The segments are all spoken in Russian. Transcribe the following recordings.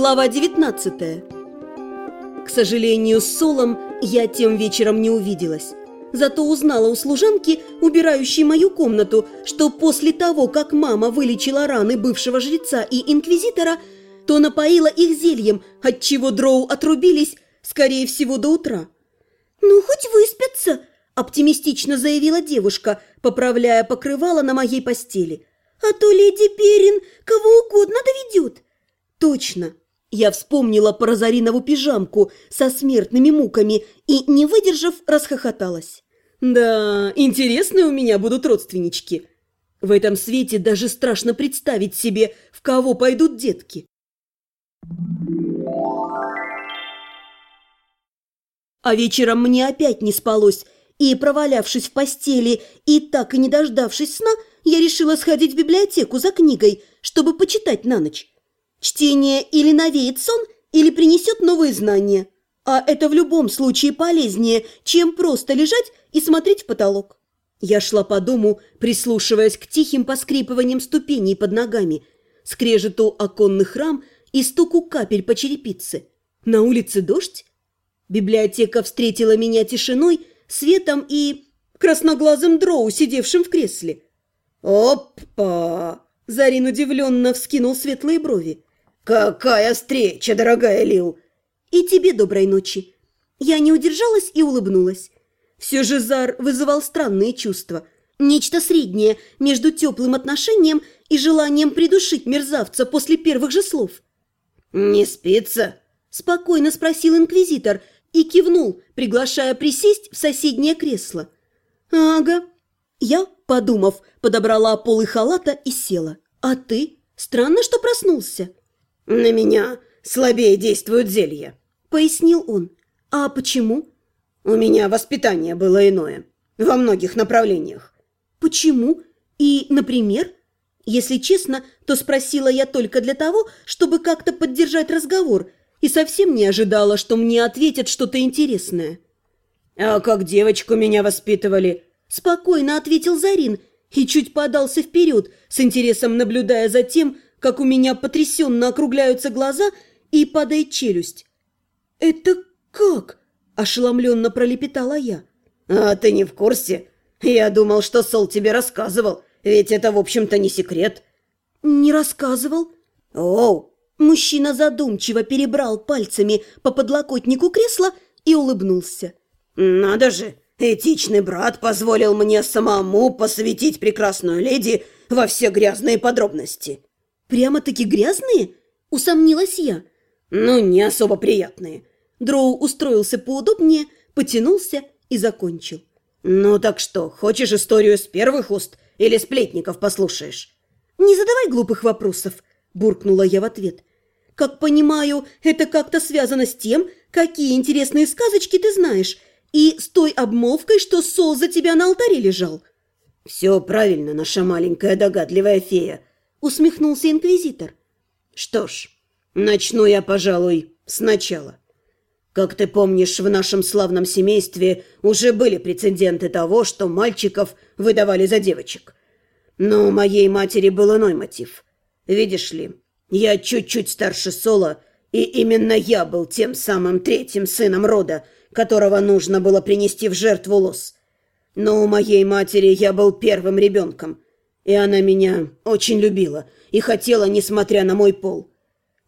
Глава 19 К сожалению, с Солом я тем вечером не увиделась. Зато узнала у служанки, убирающей мою комнату, что после того, как мама вылечила раны бывшего жреца и инквизитора, то напоила их зельем, отчего дроу отрубились, скорее всего, до утра. «Ну, хоть выспятся!» – оптимистично заявила девушка, поправляя покрывало на моей постели. «А то леди Перин кого угодно доведет!» «Точно!» Я вспомнила про Розаринову пижамку со смертными муками и, не выдержав, расхохоталась. «Да, интересные у меня будут родственнички. В этом свете даже страшно представить себе, в кого пойдут детки». А вечером мне опять не спалось, и, провалявшись в постели и так и не дождавшись сна, я решила сходить в библиотеку за книгой, чтобы почитать на ночь. Чтение или навеет сон, или принесет новые знания. А это в любом случае полезнее, чем просто лежать и смотреть в потолок. Я шла по дому, прислушиваясь к тихим поскрипываниям ступеней под ногами, скрежету оконных рам и стуку капель по черепице. На улице дождь? Библиотека встретила меня тишиной, светом и красноглазым дроу, сидевшим в кресле. «Опа!» Зарин удивленно вскинул светлые брови. «Какая встреча, дорогая Лил!» «И тебе доброй ночи!» Я не удержалась и улыбнулась. Все же Зар вызывал странные чувства. Нечто среднее между теплым отношением и желанием придушить мерзавца после первых же слов. «Не спится?» – спокойно спросил инквизитор и кивнул, приглашая присесть в соседнее кресло. «Ага». Я, подумав, подобрала полы халата и села. «А ты? Странно, что проснулся». «На меня слабее действуют зелья», — пояснил он. «А почему?» «У меня воспитание было иное, во многих направлениях». «Почему? И, например?» Если честно, то спросила я только для того, чтобы как-то поддержать разговор, и совсем не ожидала, что мне ответят что-то интересное. «А как девочку меня воспитывали?» Спокойно ответил Зарин и чуть подался вперед, с интересом наблюдая за тем, как у меня потрясенно округляются глаза и падает челюсть. «Это как?» – ошеломленно пролепетала я. «А ты не в курсе? Я думал, что Сол тебе рассказывал, ведь это, в общем-то, не секрет». «Не рассказывал?» «Оу!» Мужчина задумчиво перебрал пальцами по подлокотнику кресла и улыбнулся. «Надо же! Этичный брат позволил мне самому посвятить прекрасную леди во все грязные подробности». «Прямо-таки грязные?» – усомнилась я. «Ну, не особо приятные». Дроу устроился поудобнее, потянулся и закончил. «Ну так что, хочешь историю с первых уст или сплетников послушаешь?» «Не задавай глупых вопросов», – буркнула я в ответ. «Как понимаю, это как-то связано с тем, какие интересные сказочки ты знаешь, и с той обмолвкой, что Сол за тебя на алтаре лежал». «Все правильно, наша маленькая догадливая фея», усмехнулся инквизитор. Что ж, начну я, пожалуй, сначала. Как ты помнишь, в нашем славном семействе уже были прецеденты того, что мальчиков выдавали за девочек. Но у моей матери был иной мотив. Видишь ли, я чуть-чуть старше Соло, и именно я был тем самым третьим сыном рода, которого нужно было принести в жертву лос. Но у моей матери я был первым ребенком – и она меня очень любила и хотела, несмотря на мой пол.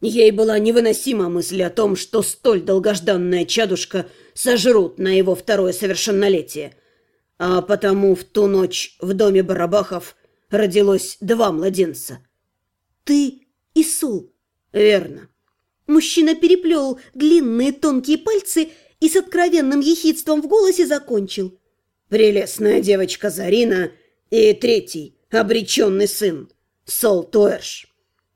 Ей была невыносима мысль о том, что столь долгожданная чадушка сожрут на его второе совершеннолетие. А потому в ту ночь в доме Барабахов родилось два младенца. «Ты и Сул?» «Верно». Мужчина переплел длинные тонкие пальцы и с откровенным ехидством в голосе закончил. «Прелестная девочка Зарина и третий, обреченный сын, Сол Туэрш.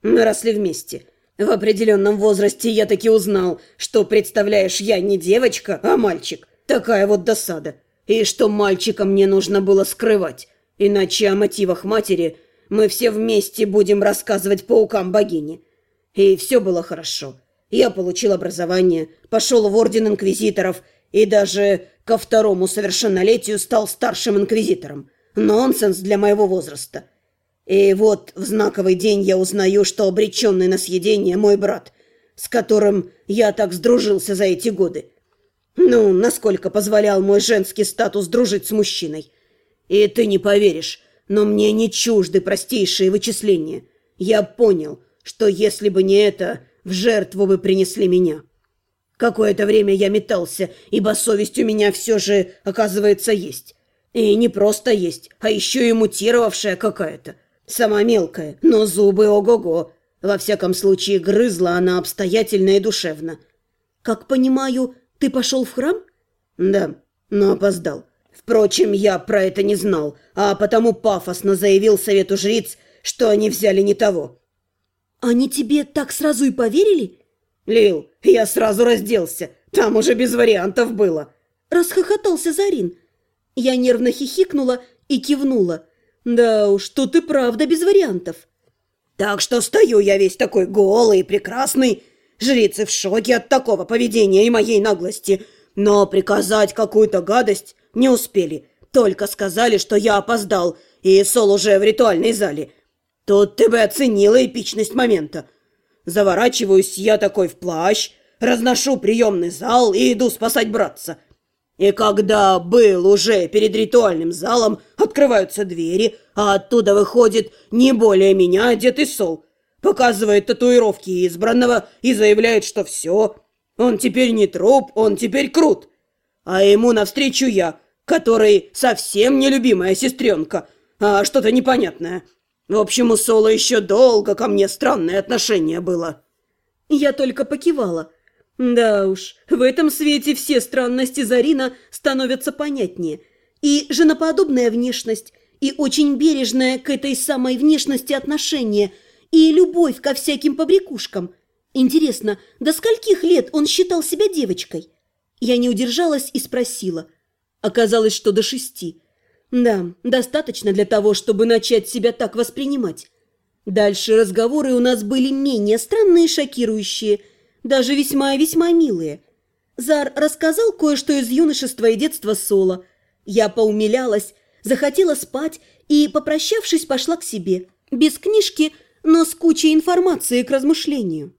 Мы росли вместе. В определенном возрасте я таки узнал, что, представляешь, я не девочка, а мальчик. Такая вот досада. И что мальчика мне нужно было скрывать. Иначе о мотивах матери мы все вместе будем рассказывать паукам богини. И все было хорошо. Я получил образование, пошел в орден инквизиторов и даже ко второму совершеннолетию стал старшим инквизитором. Нонсенс для моего возраста. И вот в знаковый день я узнаю, что обреченный на съедение мой брат с которым я так сдружился за эти годы. Ну, насколько позволял мой женский статус дружить с мужчиной. И ты не поверишь, но мне не чужды простейшие вычисления. Я понял, что если бы не это, в жертву бы принесли меня. Какое-то время я метался, ибо совесть у меня все же, оказывается, есть. И не просто есть, а еще и мутировавшая какая-то. Сама мелкая, но зубы ого-го. Во всяком случае, грызла она обстоятельно и душевно. Как понимаю, ты пошел в храм? Да, но опоздал. Впрочем, я про это не знал, а потому пафосно заявил совету жриц, что они взяли не того. Они тебе так сразу и поверили? Лил, я сразу разделся. Там уже без вариантов было. Расхохотался Зарин. Я нервно хихикнула и кивнула. Да уж, тут и правда без вариантов. Так что стою я весь такой голый и прекрасный. Жрицы в шоке от такого поведения и моей наглости. Но приказать какую-то гадость не успели. Только сказали, что я опоздал, и Сол уже в ритуальной зале. Тут ты бы оценила эпичность момента. Заворачиваюсь я такой в плащ, разношу приемный зал и иду спасать братца. И когда был уже перед ритуальным залом, открываются двери, а оттуда выходит не более меня одетый Сол. Показывает татуировки избранного и заявляет, что все. Он теперь не труп, он теперь крут. А ему навстречу я, который совсем нелюбимая сестренка, а что-то непонятное. В общем, у Соло еще долго ко мне странное отношение было. Я только покивала. Да уж, в этом свете все странности Зарина становятся понятнее. И женоподобная внешность, и очень бережное к этой самой внешности отношение, и любовь ко всяким побрякушкам. Интересно, до скольких лет он считал себя девочкой? Я не удержалась и спросила. Оказалось, что до шести. Да, достаточно для того, чтобы начать себя так воспринимать. Дальше разговоры у нас были менее странные и шокирующие, даже весьма-весьма милые. Зар рассказал кое-что из юношества и детства Соло. Я поумилялась, захотела спать и, попрощавшись, пошла к себе. Без книжки, но с кучей информации к размышлению.